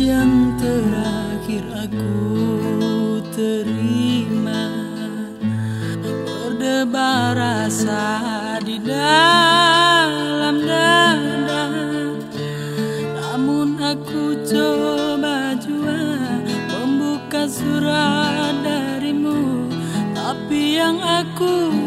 yang terakhir aku terima. Berdebar rasa di dalam dada. Namun aku coba jua membuka surat darimu. Tapi yang aku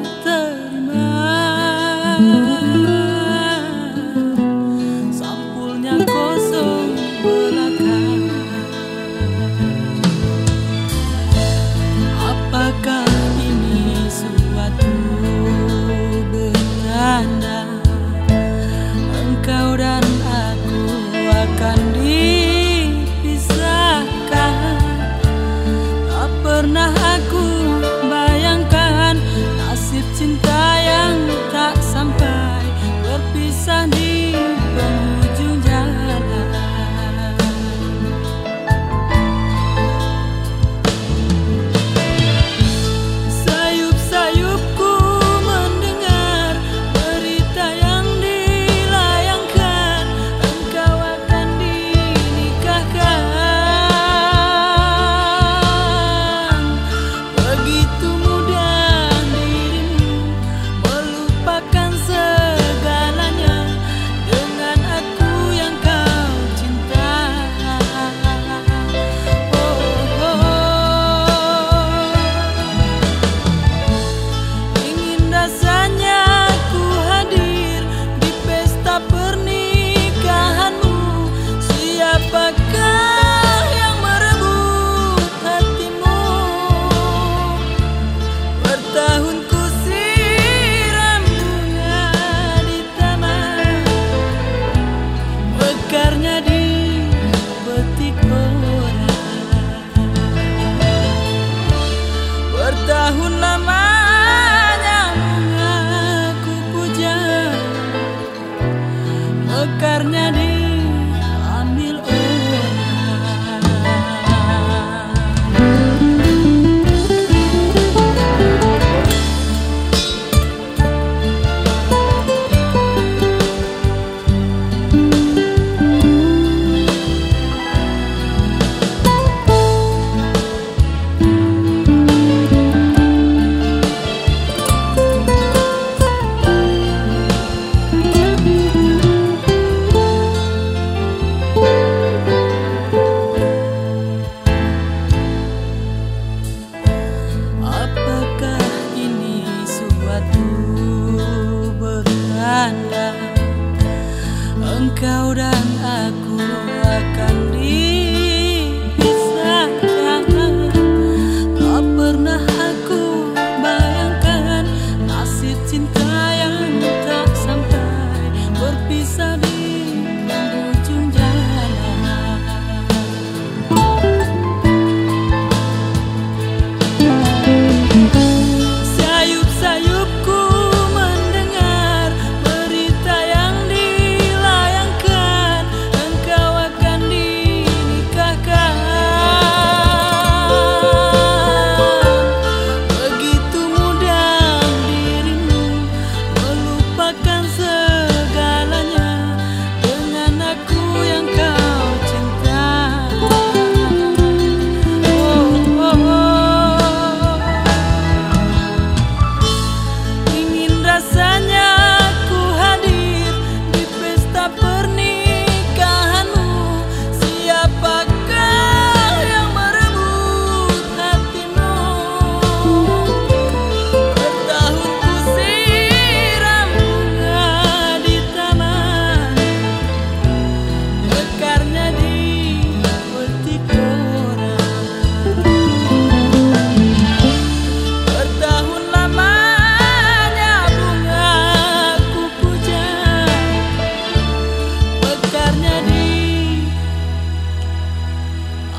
Engkau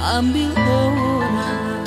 ambil orang